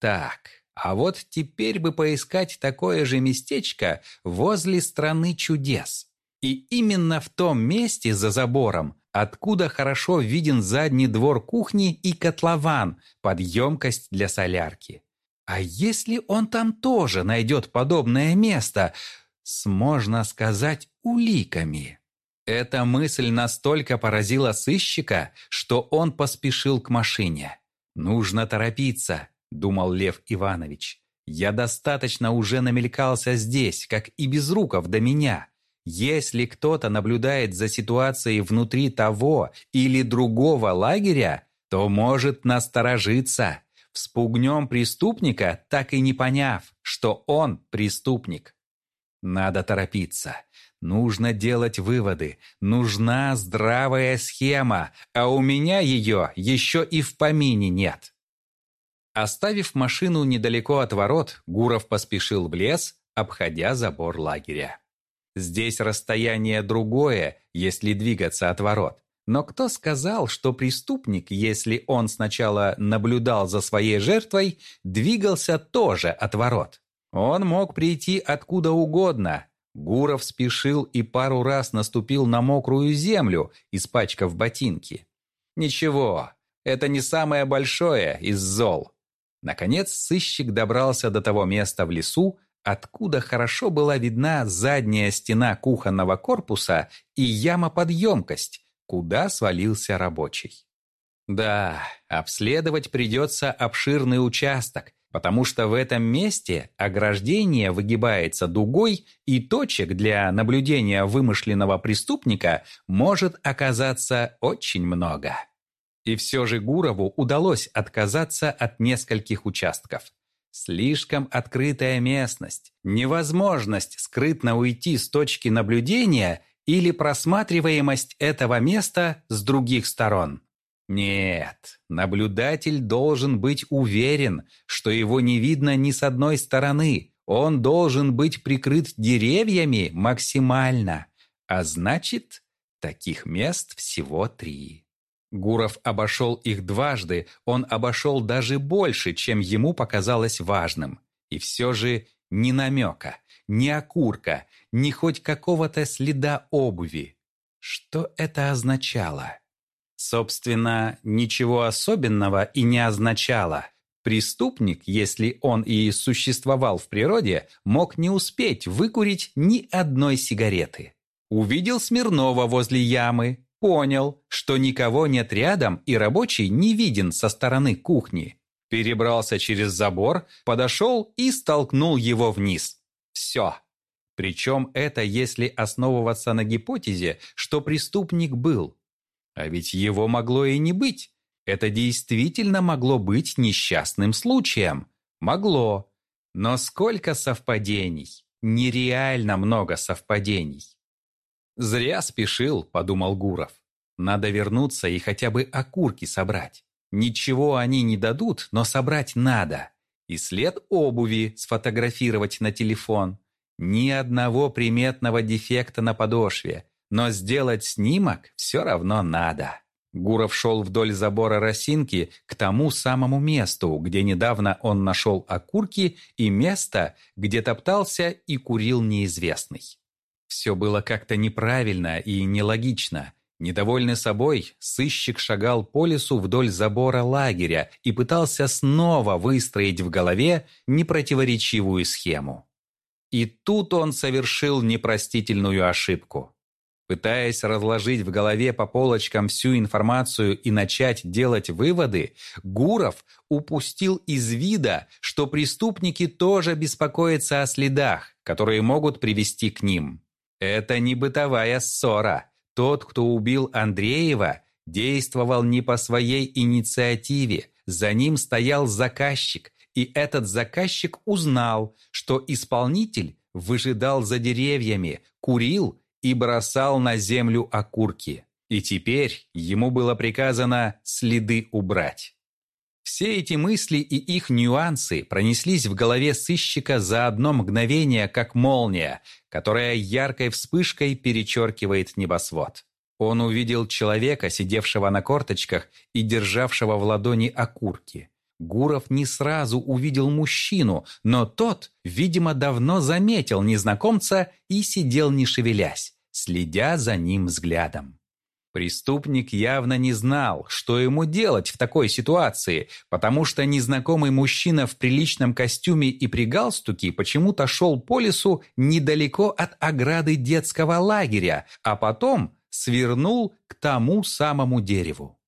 Так, а вот теперь бы поискать такое же местечко возле страны чудес. И именно в том месте за забором, откуда хорошо виден задний двор кухни и котлован под емкость для солярки. А если он там тоже найдет подобное место – с, можно сказать, уликами. Эта мысль настолько поразила сыщика, что он поспешил к машине. «Нужно торопиться», — думал Лев Иванович. Я достаточно уже намелькался здесь, как и Безруков до меня. Если кто-то наблюдает за ситуацией внутри того или другого лагеря, то может насторожиться. Вспугнем преступника, так и не поняв, что он преступник. Надо торопиться. Нужно делать выводы. Нужна здравая схема, а у меня ее еще и в помине нет. Оставив машину недалеко от ворот, Гуров поспешил в лес, обходя забор лагеря. Здесь расстояние другое, если двигаться от ворот. Но кто сказал, что преступник, если он сначала наблюдал за своей жертвой, двигался тоже от ворот? Он мог прийти откуда угодно. Гуров спешил и пару раз наступил на мокрую землю, испачкав ботинки. Ничего, это не самое большое из зол. Наконец сыщик добрался до того места в лесу, откуда хорошо была видна задняя стена кухонного корпуса и яма под емкость, куда свалился рабочий. Да, обследовать придется обширный участок, потому что в этом месте ограждение выгибается дугой, и точек для наблюдения вымышленного преступника может оказаться очень много. И все же Гурову удалось отказаться от нескольких участков. Слишком открытая местность, невозможность скрытно уйти с точки наблюдения или просматриваемость этого места с других сторон. Нет, наблюдатель должен быть уверен, что его не видно ни с одной стороны. Он должен быть прикрыт деревьями максимально. А значит, таких мест всего три. Гуров обошел их дважды, он обошел даже больше, чем ему показалось важным. И все же ни намека, ни окурка, ни хоть какого-то следа обуви. Что это означало? Собственно, ничего особенного и не означало. Преступник, если он и существовал в природе, мог не успеть выкурить ни одной сигареты. Увидел Смирнова возле ямы, понял, что никого нет рядом и рабочий не виден со стороны кухни. Перебрался через забор, подошел и столкнул его вниз. Все. Причем это если основываться на гипотезе, что преступник был. А ведь его могло и не быть. Это действительно могло быть несчастным случаем. Могло. Но сколько совпадений. Нереально много совпадений. «Зря спешил», — подумал Гуров. «Надо вернуться и хотя бы окурки собрать. Ничего они не дадут, но собрать надо. И след обуви сфотографировать на телефон. Ни одного приметного дефекта на подошве, но сделать снимок все равно надо. Гуров шел вдоль забора росинки к тому самому месту, где недавно он нашел окурки и место, где топтался и курил неизвестный. Все было как-то неправильно и нелогично. Недовольный собой, сыщик шагал по лесу вдоль забора лагеря и пытался снова выстроить в голове непротиворечивую схему. И тут он совершил непростительную ошибку. Пытаясь разложить в голове по полочкам всю информацию и начать делать выводы, Гуров упустил из вида, что преступники тоже беспокоятся о следах, которые могут привести к ним. Это не бытовая ссора. Тот, кто убил Андреева, действовал не по своей инициативе. За ним стоял заказчик, и этот заказчик узнал, что исполнитель выжидал за деревьями, курил и бросал на землю окурки. И теперь ему было приказано следы убрать. Все эти мысли и их нюансы пронеслись в голове сыщика за одно мгновение, как молния, которая яркой вспышкой перечеркивает небосвод. Он увидел человека, сидевшего на корточках и державшего в ладони окурки. Гуров не сразу увидел мужчину, но тот, видимо, давно заметил незнакомца и сидел не шевелясь, следя за ним взглядом. Преступник явно не знал, что ему делать в такой ситуации, потому что незнакомый мужчина в приличном костюме и при галстуке почему-то шел по лесу недалеко от ограды детского лагеря, а потом свернул к тому самому дереву.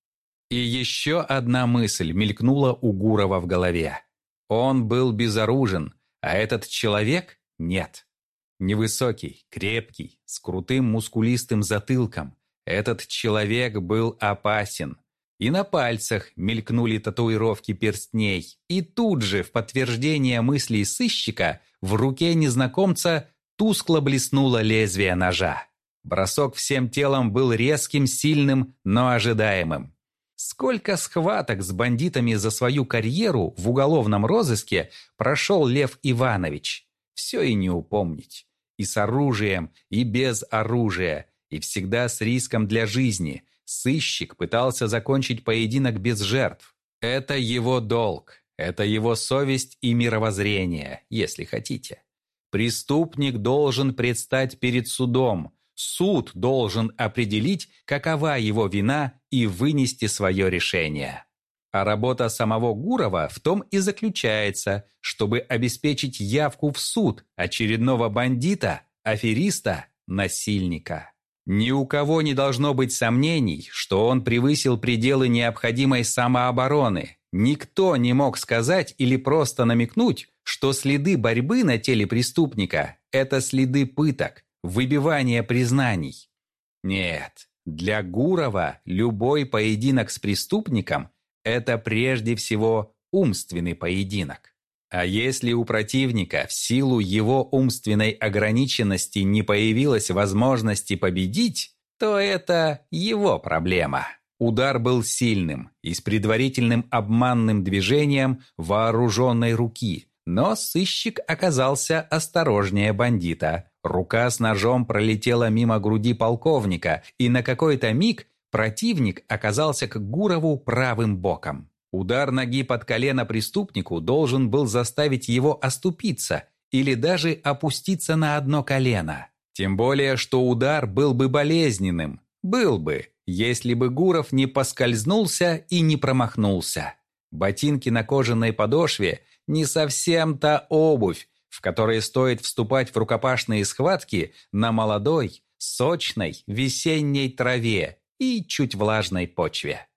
И еще одна мысль мелькнула у Гурова в голове. Он был безоружен, а этот человек – нет. Невысокий, крепкий, с крутым мускулистым затылком. Этот человек был опасен. И на пальцах мелькнули татуировки перстней. И тут же, в подтверждение мыслей сыщика, в руке незнакомца тускло блеснуло лезвие ножа. Бросок всем телом был резким, сильным, но ожидаемым. Сколько схваток с бандитами за свою карьеру в уголовном розыске прошел Лев Иванович? Все и не упомнить. И с оружием, и без оружия, и всегда с риском для жизни. Сыщик пытался закончить поединок без жертв. Это его долг, это его совесть и мировоззрение, если хотите. Преступник должен предстать перед судом, Суд должен определить, какова его вина и вынести свое решение. А работа самого Гурова в том и заключается, чтобы обеспечить явку в суд очередного бандита, афериста, насильника. Ни у кого не должно быть сомнений, что он превысил пределы необходимой самообороны. Никто не мог сказать или просто намекнуть, что следы борьбы на теле преступника – это следы пыток, выбивание признаний. Нет, для Гурова любой поединок с преступником – это прежде всего умственный поединок. А если у противника в силу его умственной ограниченности не появилась возможности победить, то это его проблема. Удар был сильным и с предварительным обманным движением вооруженной руки, но сыщик оказался осторожнее бандита. Рука с ножом пролетела мимо груди полковника, и на какой-то миг противник оказался к Гурову правым боком. Удар ноги под колено преступнику должен был заставить его оступиться или даже опуститься на одно колено. Тем более, что удар был бы болезненным. Был бы, если бы Гуров не поскользнулся и не промахнулся. Ботинки на кожаной подошве – не совсем та обувь, в которой стоит вступать в рукопашные схватки на молодой, сочной весенней траве и чуть влажной почве.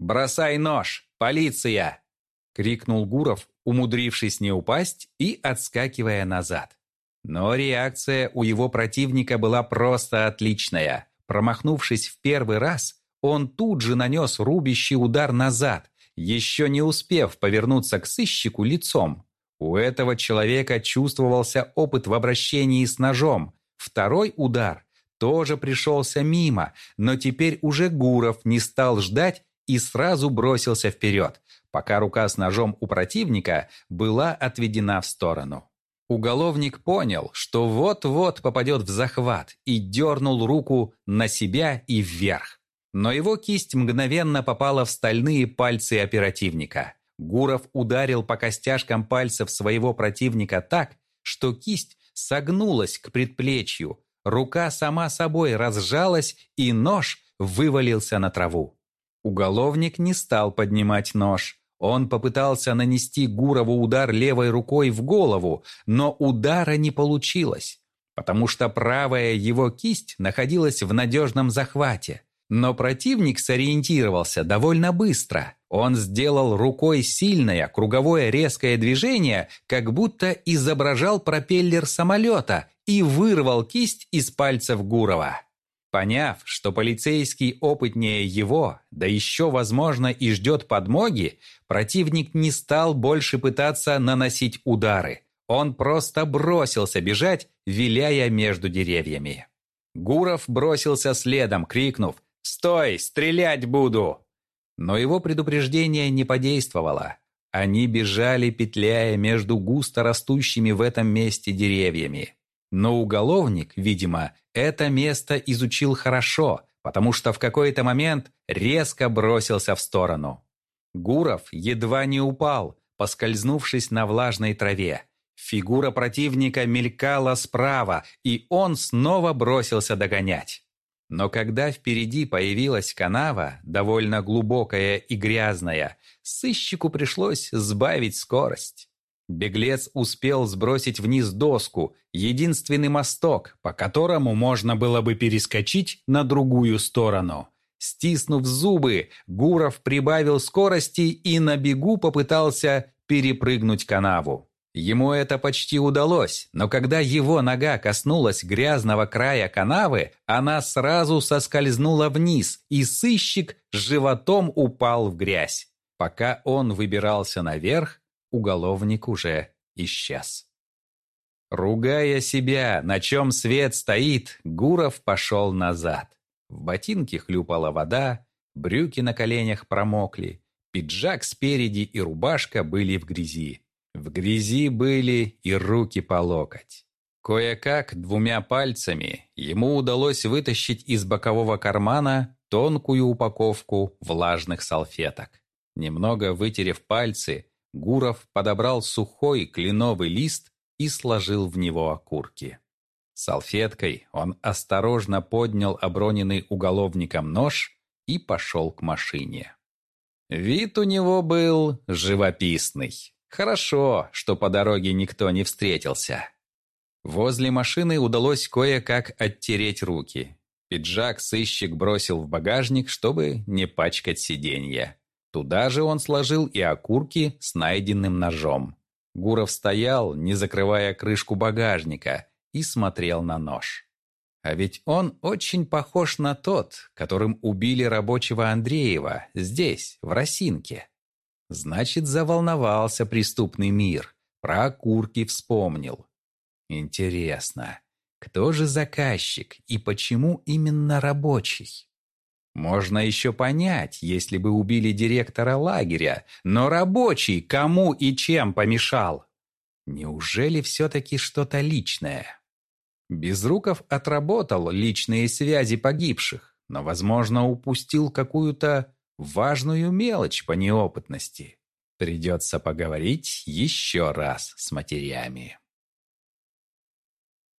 «Бросай нож! Полиция!» — крикнул Гуров, умудрившись не упасть и отскакивая назад. Но реакция у его противника была просто отличная. Промахнувшись в первый раз, он тут же нанес рубящий удар назад, еще не успев повернуться к сыщику лицом. У этого человека чувствовался опыт в обращении с ножом. Второй удар тоже пришелся мимо, но теперь уже Гуров не стал ждать и сразу бросился вперед, пока рука с ножом у противника была отведена в сторону. Уголовник понял, что вот-вот попадет в захват и дернул руку на себя и вверх. Но его кисть мгновенно попала в стальные пальцы оперативника. Гуров ударил по костяшкам пальцев своего противника так, что кисть согнулась к предплечью, рука сама собой разжалась, и нож вывалился на траву. Уголовник не стал поднимать нож. Он попытался нанести Гурову удар левой рукой в голову, но удара не получилось, потому что правая его кисть находилась в надежном захвате. Но противник сориентировался довольно быстро. Он сделал рукой сильное, круговое резкое движение, как будто изображал пропеллер самолета и вырвал кисть из пальцев Гурова. Поняв, что полицейский опытнее его, да еще, возможно, и ждет подмоги, противник не стал больше пытаться наносить удары. Он просто бросился бежать, виляя между деревьями. Гуров бросился следом, крикнув «Стой, стрелять буду!» Но его предупреждение не подействовало. Они бежали, петляя между густо растущими в этом месте деревьями. Но уголовник, видимо, это место изучил хорошо, потому что в какой-то момент резко бросился в сторону. Гуров едва не упал, поскользнувшись на влажной траве. Фигура противника мелькала справа, и он снова бросился догонять. Но когда впереди появилась канава, довольно глубокая и грязная, сыщику пришлось сбавить скорость. Беглец успел сбросить вниз доску, единственный мосток, по которому можно было бы перескочить на другую сторону. Стиснув зубы, Гуров прибавил скорости и на бегу попытался перепрыгнуть канаву. Ему это почти удалось, но когда его нога коснулась грязного края канавы, она сразу соскользнула вниз, и сыщик животом упал в грязь. Пока он выбирался наверх, уголовник уже исчез. Ругая себя, на чем свет стоит, Гуров пошел назад. В ботинке хлюпала вода, брюки на коленях промокли, пиджак спереди и рубашка были в грязи. В грязи были и руки по локоть. Кое-как двумя пальцами ему удалось вытащить из бокового кармана тонкую упаковку влажных салфеток. Немного вытерев пальцы, Гуров подобрал сухой кленовый лист и сложил в него окурки. Салфеткой он осторожно поднял оброненный уголовником нож и пошел к машине. Вид у него был живописный. Хорошо, что по дороге никто не встретился. Возле машины удалось кое-как оттереть руки. Пиджак сыщик бросил в багажник, чтобы не пачкать сиденье. Туда же он сложил и окурки с найденным ножом. Гуров стоял, не закрывая крышку багажника, и смотрел на нож. А ведь он очень похож на тот, которым убили рабочего Андреева здесь, в Росинке. Значит, заволновался преступный мир, про окурки вспомнил. Интересно, кто же заказчик и почему именно рабочий? Можно еще понять, если бы убили директора лагеря, но рабочий кому и чем помешал? Неужели все-таки что-то личное? Безруков отработал личные связи погибших, но, возможно, упустил какую-то важную мелочь по неопытности. Придется поговорить еще раз с матерями.